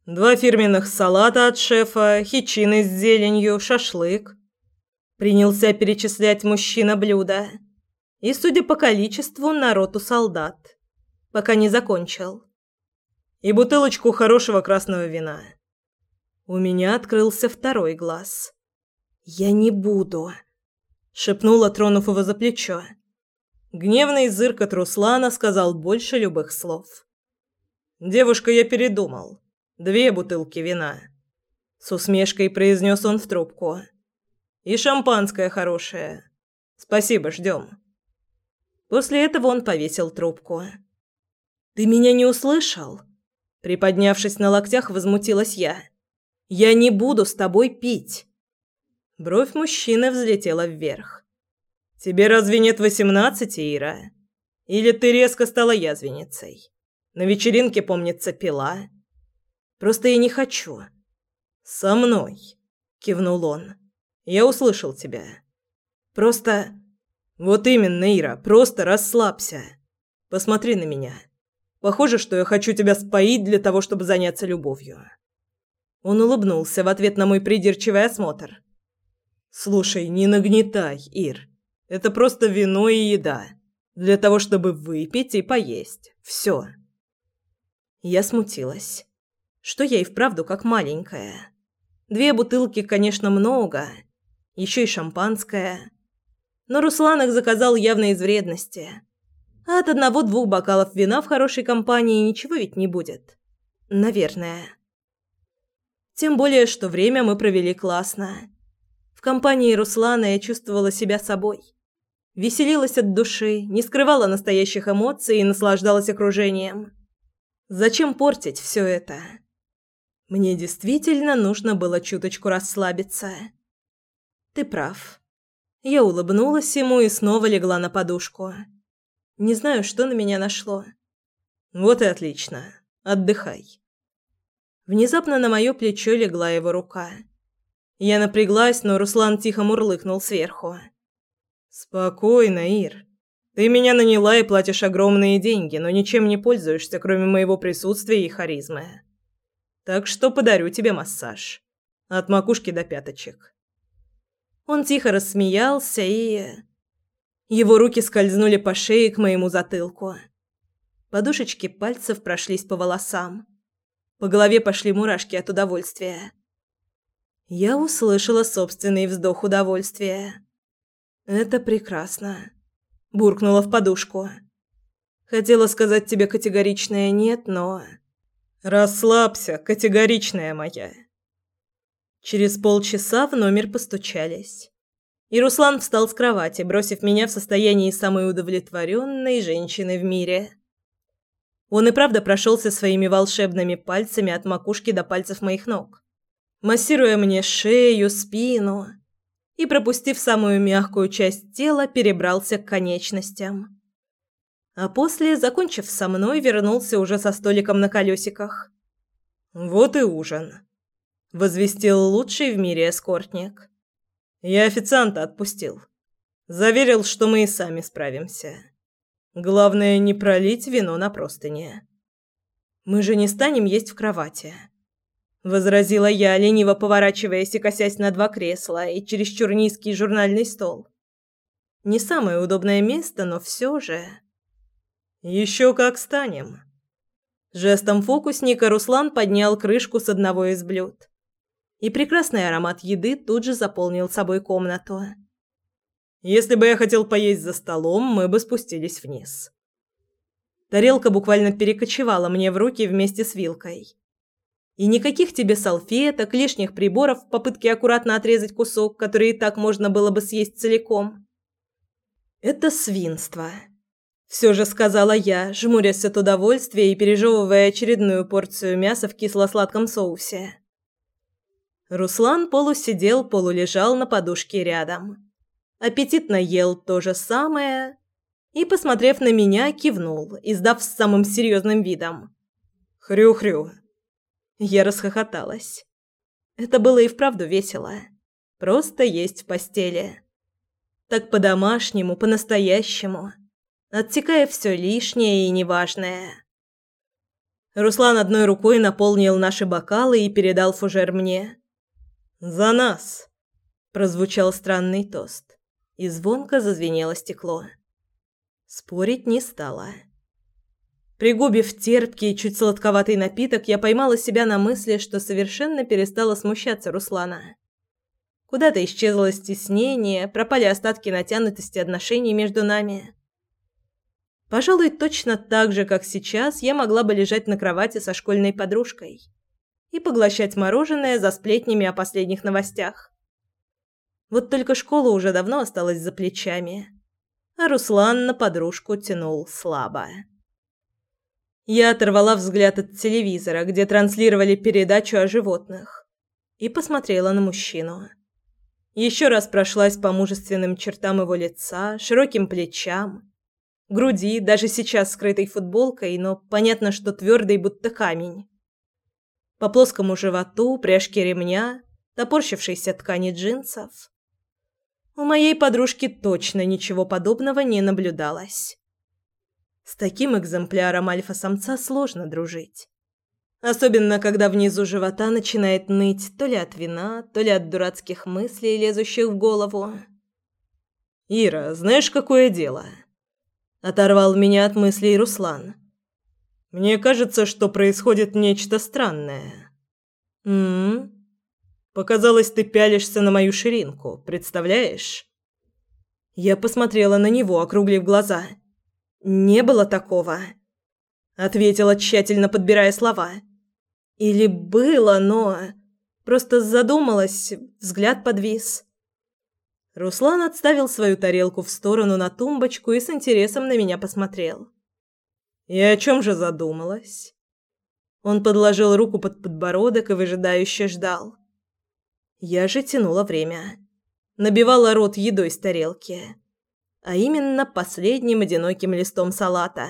Два фирменных салата от шефа, хичины с зеленью, шашлык. Принялся перечислять мужчина блюда. И, судя по количеству, народ у солдат. Пока не закончил. И бутылочку хорошего красного вина. У меня открылся второй глаз. «Я не буду», — шепнула, тронув его за плечо. Гневный зырк от Руслана сказал больше любых слов. «Девушка, я передумал. Две бутылки вина. С усмешкой произнес он в трубку. И шампанское хорошее. Спасибо, ждем. После этого он повесил трубку. Ты меня не услышал? Приподнявшись на локтях, возмутилась я. Я не буду с тобой пить. Бровь мужчины взлетела вверх. Тебе разве нет восемнадцати, Ира? Или ты резко стала язвенницей? На вечеринке, помнится, пила. Просто я не хочу. Со мной, кивнул он. Я услышал тебя. Просто Вот именно, Ира, просто расслабься. Посмотри на меня. Похоже, что я хочу тебя споить для того, чтобы заняться любовью. Он улыбнулся в ответ на мой придирчивый осмотр. Слушай, не нагнетай, Ир. Это просто вино и еда для того, чтобы выпить и поесть. Все. Я смутилась что я и вправду как маленькая. Две бутылки, конечно, много, еще и шампанское. Но Руслан их заказал явно из вредности. А от одного-двух бокалов вина в хорошей компании ничего ведь не будет. Наверное. Тем более, что время мы провели классно. В компании Руслана я чувствовала себя собой. Веселилась от души, не скрывала настоящих эмоций и наслаждалась окружением. Зачем портить все это? Мне действительно нужно было чуточку расслабиться. Ты прав. Я улыбнулась ему и снова легла на подушку. Не знаю, что на меня нашло. Вот и отлично. Отдыхай. Внезапно на моё плечо легла его рука. Я напряглась, но Руслан тихо мурлыкнул сверху. Спокойно, Ир. Ты меня наняла и платишь огромные деньги, но ничем не пользуешься, кроме моего присутствия и харизмы. Так что подарю тебе массаж. От макушки до пяточек. Он тихо рассмеялся и... Его руки скользнули по шее к моему затылку. Подушечки пальцев прошлись по волосам. По голове пошли мурашки от удовольствия. Я услышала собственный вздох удовольствия. «Это прекрасно», – буркнула в подушку. Хотела сказать тебе категоричное «нет», но... Расслабься, категоричная моя. Через полчаса в номер постучались. И Руслан встал с кровати, бросив меня в состоянии самой удовлетворенной женщины в мире. Он и правда прошелся своими волшебными пальцами от макушки до пальцев моих ног, массируя мне шею, спину, и, пропустив самую мягкую часть тела, перебрался к конечностям. А после, закончив со мной, вернулся уже со столиком на колесиках. «Вот и ужин», — возвестил лучший в мире эскортник. «Я официанта отпустил. Заверил, что мы и сами справимся. Главное, не пролить вино на простыни». «Мы же не станем есть в кровати», — возразила я, лениво поворачиваясь и косясь на два кресла и чересчур низкий журнальный стол. «Не самое удобное место, но все же...» «Еще как станем!» Жестом фокусника Руслан поднял крышку с одного из блюд. И прекрасный аромат еды тут же заполнил собой комнату. «Если бы я хотел поесть за столом, мы бы спустились вниз». Тарелка буквально перекочевала мне в руки вместе с вилкой. И никаких тебе салфеток, лишних приборов в попытке аккуратно отрезать кусок, который и так можно было бы съесть целиком. Это свинство. Все же сказала я, жмурясь от удовольствия и пережевывая очередную порцию мяса в кисло-сладком соусе. Руслан полусидел, полулежал на подушке рядом. Аппетитно ел то же самое и, посмотрев на меня, кивнул, издав с самым серьезным видом. «Хрю-хрю». Я расхохоталась. Это было и вправду весело. Просто есть в постели. Так по-домашнему, по-настоящему отсекая все лишнее и неважное. Руслан одной рукой наполнил наши бокалы и передал фужер мне. «За нас!» – прозвучал странный тост, и звонко зазвенело стекло. Спорить не стала. Пригубив терпкий, чуть сладковатый напиток, я поймала себя на мысли, что совершенно перестала смущаться Руслана. Куда-то исчезло стеснение, пропали остатки натянутости отношений между нами. Пожалуй, точно так же, как сейчас, я могла бы лежать на кровати со школьной подружкой и поглощать мороженое за сплетнями о последних новостях. Вот только школа уже давно осталась за плечами, а Руслан на подружку тянул слабо. Я оторвала взгляд от телевизора, где транслировали передачу о животных, и посмотрела на мужчину. Еще раз прошлась по мужественным чертам его лица, широким плечам, груди, даже сейчас скрытой футболкой, но понятно, что твердый, будто камень. По плоскому животу, пряжке ремня, топорщившейся ткани джинсов. У моей подружки точно ничего подобного не наблюдалось. С таким экземпляром альфа-самца сложно дружить. Особенно, когда внизу живота начинает ныть то ли от вина, то ли от дурацких мыслей, лезущих в голову. «Ира, знаешь, какое дело?» Оторвал меня от мыслей Руслан. Мне кажется, что происходит нечто странное. М? Показалось, ты пялишься на мою ширинку, представляешь? Я посмотрела на него, округлив глаза. Не было такого, ответила, тщательно подбирая слова. Или было, но просто задумалась, взгляд подвис. Руслан отставил свою тарелку в сторону на тумбочку и с интересом на меня посмотрел. «И о чем же задумалась?» Он подложил руку под подбородок и выжидающе ждал. Я же тянула время. Набивала рот едой с тарелки. А именно последним одиноким листом салата.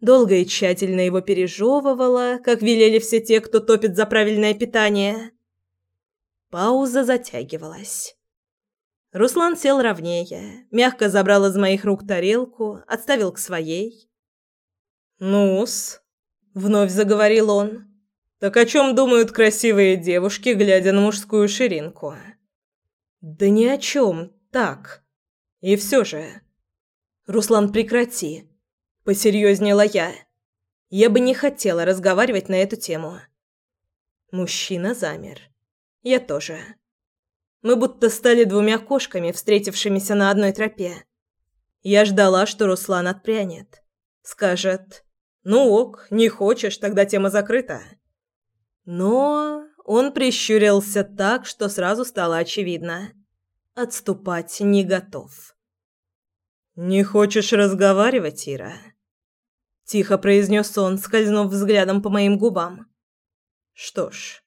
Долго и тщательно его пережевывала, как велели все те, кто топит за правильное питание. Пауза затягивалась. Руслан сел ровнее, мягко забрал из моих рук тарелку, отставил к своей. «Ну-с», — вновь заговорил он, — «так о чем думают красивые девушки, глядя на мужскую ширинку?» «Да ни о чем, так. И все же...» «Руслан, прекрати», — посерьезнела я. «Я бы не хотела разговаривать на эту тему». Мужчина замер. Я тоже. Мы будто стали двумя кошками, встретившимися на одной тропе. Я ждала, что Руслан отпрянет. Скажет «Ну ок, не хочешь, тогда тема закрыта». Но он прищурился так, что сразу стало очевидно. Отступать не готов. «Не хочешь разговаривать, Ира?» Тихо произнес он, скользнув взглядом по моим губам. «Что ж,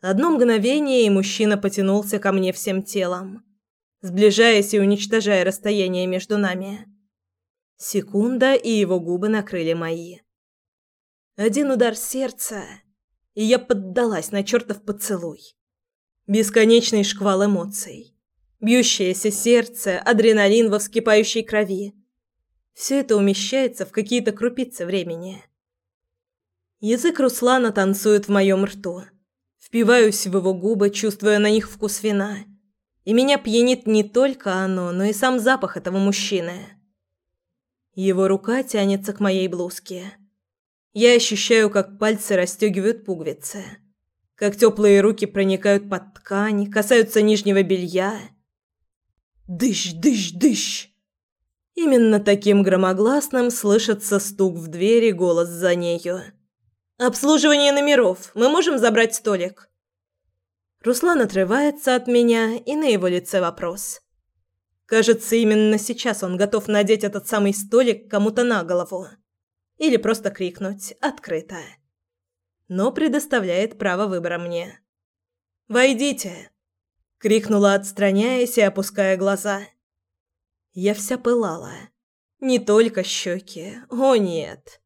Одно мгновение, и мужчина потянулся ко мне всем телом, сближаясь и уничтожая расстояние между нами. Секунда, и его губы накрыли мои. Один удар сердца, и я поддалась на чертов поцелуй. Бесконечный шквал эмоций. Бьющееся сердце, адреналин во вскипающей крови. Все это умещается в какие-то крупицы времени. Язык Руслана танцует в моем рту. Впиваюсь в его губы, чувствуя на них вкус вина. И меня пьянит не только оно, но и сам запах этого мужчины. Его рука тянется к моей блузке. Я ощущаю, как пальцы расстегивают пуговицы, как теплые руки проникают под ткань, касаются нижнего белья. Дыщ, дыщ, дыщ. Именно таким громогласным слышится стук в дверь и голос за нею. «Обслуживание номеров. Мы можем забрать столик?» Руслан отрывается от меня, и на его лице вопрос. Кажется, именно сейчас он готов надеть этот самый столик кому-то на голову или просто крикнуть «Открыто!». Но предоставляет право выбора мне. «Войдите!» — крикнула, отстраняясь и опуская глаза. Я вся пылала. Не только щеки. О, нет.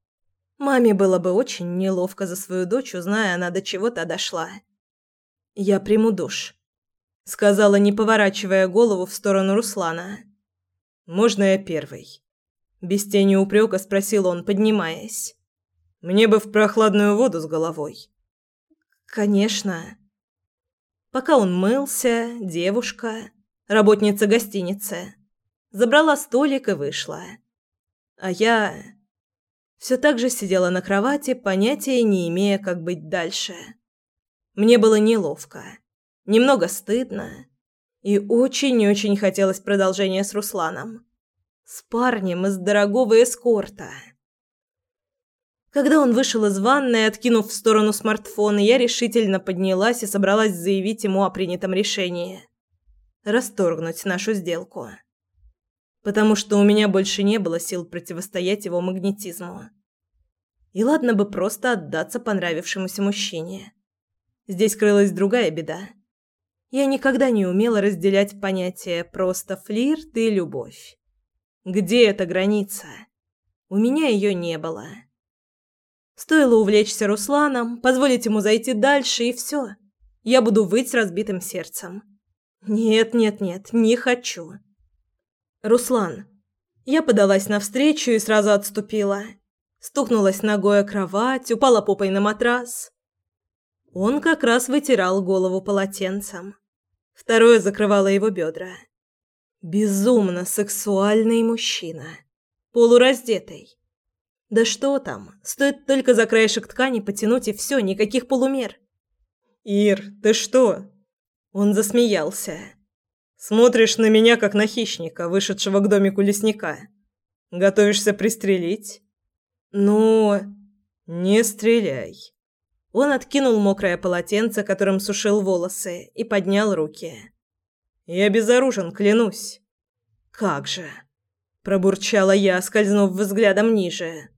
Маме было бы очень неловко за свою дочь, зная она до чего-то дошла. «Я приму душ», — сказала, не поворачивая голову в сторону Руслана. «Можно я первый?» Без тени упрека спросил он, поднимаясь. «Мне бы в прохладную воду с головой». «Конечно». Пока он мылся, девушка, работница гостиницы, забрала столик и вышла. А я все так же сидела на кровати, понятия не имея, как быть дальше. Мне было неловко, немного стыдно и очень-очень хотелось продолжения с Русланом. С парнем из дорогого эскорта. Когда он вышел из ванной, откинув в сторону смартфон, я решительно поднялась и собралась заявить ему о принятом решении. Расторгнуть нашу сделку. Потому что у меня больше не было сил противостоять его магнетизму. И ладно бы просто отдаться понравившемуся мужчине. Здесь крылась другая беда. Я никогда не умела разделять понятия «просто флирт» и «любовь». Где эта граница? У меня ее не было. Стоило увлечься Русланом, позволить ему зайти дальше, и все. Я буду выть с разбитым сердцем. Нет, нет, нет, не хочу. Руслан. Я подалась навстречу и сразу отступила. Стукнулась ногой о кровать, упала попой на матрас. Он как раз вытирал голову полотенцем. Второе закрывало его бедра. Безумно сексуальный мужчина. Полураздетый. Да что там, стоит только за краешек ткани потянуть и все, никаких полумер. «Ир, ты что?» Он засмеялся. «Смотришь на меня, как на хищника, вышедшего к домику лесника. Готовишься пристрелить?» «Ну...» «Не стреляй». Он откинул мокрое полотенце, которым сушил волосы, и поднял руки. Я безоружен, клянусь. Как же, пробурчала я, скользнув взглядом ниже.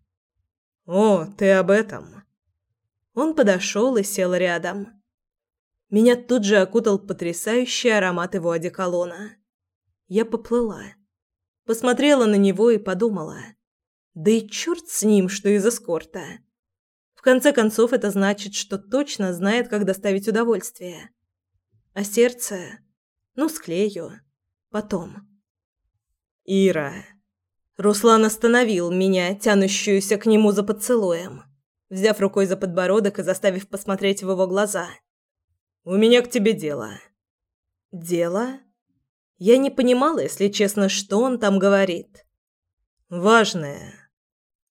О, ты об этом. Он подошел и сел рядом. Меня тут же окутал потрясающий аромат его одеколона. Я поплыла, посмотрела на него и подумала: да и черт с ним, что из эскорта. В конце концов, это значит, что точно знает, как доставить удовольствие. А сердце ну, склею. Потом. Ира. Руслан остановил меня, тянущуюся к нему за поцелуем, взяв рукой за подбородок и заставив посмотреть в его глаза. У меня к тебе дело. Дело? Я не понимала, если честно, что он там говорит. Важное.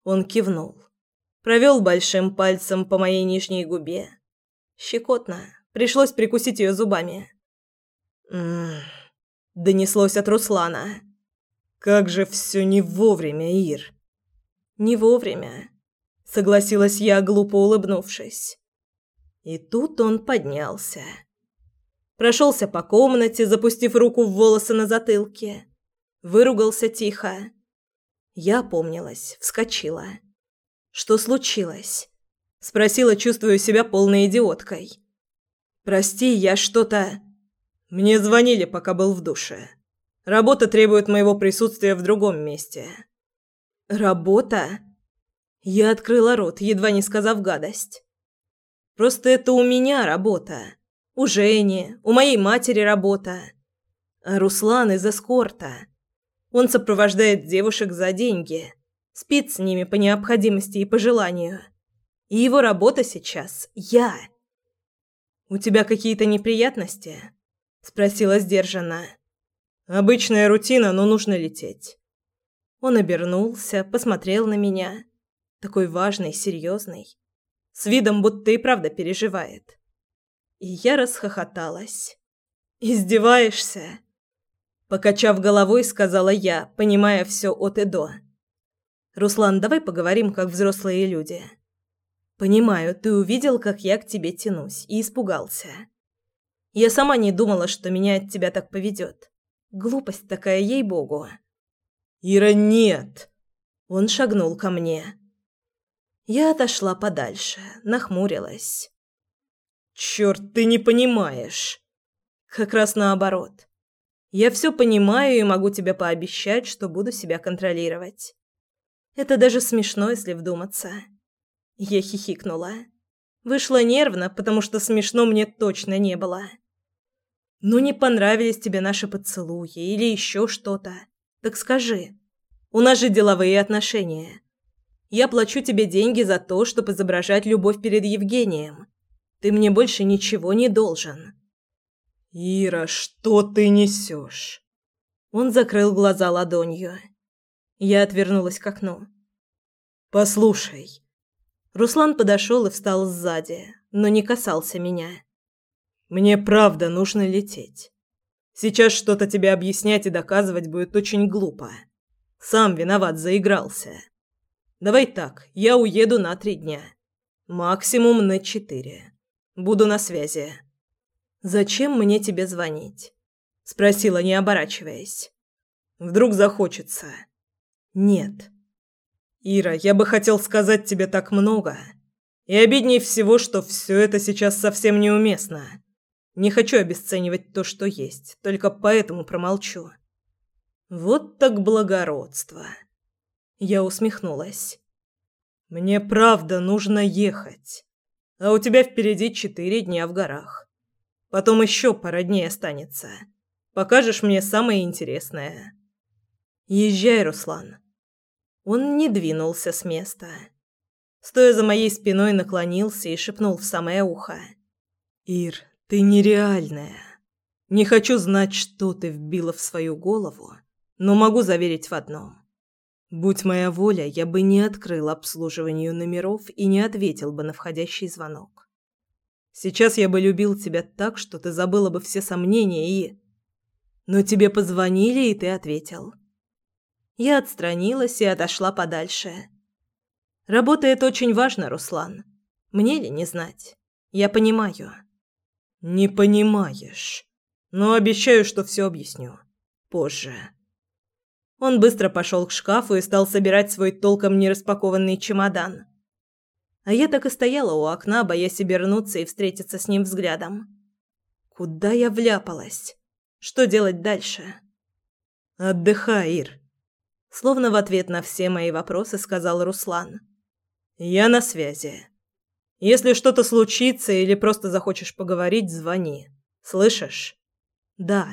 Он кивнул. Провел большим пальцем по моей нижней губе. Щекотно. Пришлось прикусить ее зубами. М донеслось от Руслана. Как же все не вовремя, Ир. Не вовремя, согласилась я, глупо улыбнувшись. И тут он поднялся. Прошелся по комнате, запустив руку в волосы на затылке. Выругался тихо. Я помнилась, вскочила. Что случилось? спросила, чувствуя себя полной идиоткой. Прости, я что-то... Мне звонили, пока был в душе. Работа требует моего присутствия в другом месте. Работа? Я открыла рот, едва не сказав гадость. Просто это у меня работа. У Жени, у моей матери работа. А Руслан из эскорта. Он сопровождает девушек за деньги, спит с ними по необходимости и по желанию. И его работа сейчас – я. «У тебя какие-то неприятности?» – спросила сдержанно. Обычная рутина, но нужно лететь. Он обернулся, посмотрел на меня. Такой важный, серьезный. С видом, будто и правда переживает. И я расхохоталась. «Издеваешься?» Покачав головой, сказала я, понимая все от и до. «Руслан, давай поговорим, как взрослые люди». «Понимаю, ты увидел, как я к тебе тянусь, и испугался. Я сама не думала, что меня от тебя так поведет. Глупость такая, ей-богу. Ира, нет. Он шагнул ко мне. Я отошла подальше, нахмурилась. Черт, ты не понимаешь. Как раз наоборот. Я все понимаю и могу тебе пообещать, что буду себя контролировать. Это даже смешно, если вдуматься. Я хихикнула. Вышло нервно, потому что смешно мне точно не было. Ну не понравились тебе наши поцелуи или еще что-то. Так скажи. У нас же деловые отношения. Я плачу тебе деньги за то, чтобы изображать любовь перед Евгением. Ты мне больше ничего не должен. Ира, что ты несешь? Он закрыл глаза ладонью. Я отвернулась к окну. Послушай. Руслан подошел и встал сзади, но не касался меня. Мне правда нужно лететь. Сейчас что-то тебе объяснять и доказывать будет очень глупо. Сам виноват, заигрался. Давай так, я уеду на три дня. Максимум на четыре. Буду на связи. Зачем мне тебе звонить? Спросила, не оборачиваясь. Вдруг захочется. Нет. Ира, я бы хотел сказать тебе так много. И обиднее всего, что все это сейчас совсем неуместно. Не хочу обесценивать то, что есть, только поэтому промолчу. Вот так благородство. Я усмехнулась. Мне правда нужно ехать. А у тебя впереди четыре дня в горах. Потом еще пара дней останется. Покажешь мне самое интересное. Езжай, Руслан. Он не двинулся с места. Стоя за моей спиной, наклонился и шепнул в самое ухо. «Ир, ты нереальная. Не хочу знать, что ты вбила в свою голову, но могу заверить в одном. Будь моя воля, я бы не открыл обслуживанию номеров и не ответил бы на входящий звонок. Сейчас я бы любил тебя так, что ты забыла бы все сомнения и... Но тебе позвонили, и ты ответил. Я отстранилась и отошла подальше. Работа очень важно, Руслан. Мне ли не знать? Я понимаю. Не понимаешь. Но обещаю, что все объясню. Позже. Он быстро пошел к шкафу и стал собирать свой толком не распакованный чемодан. А я так и стояла у окна, боясь обернуться и встретиться с ним взглядом. Куда я вляпалась? Что делать дальше? Отдыхай, Ир. Словно в ответ на все мои вопросы сказал Руслан. Я на связи. Если что-то случится или просто захочешь поговорить, звони. Слышишь? Да.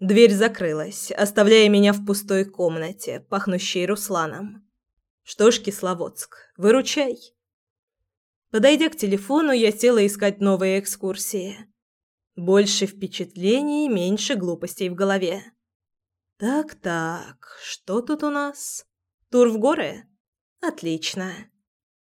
Дверь закрылась, оставляя меня в пустой комнате, пахнущей Русланом. Что ж, Кисловодск, выручай. Подойдя к телефону, я села искать новые экскурсии. Больше впечатлений, меньше глупостей в голове. Так-так, что тут у нас? Тур в горы? Отлично.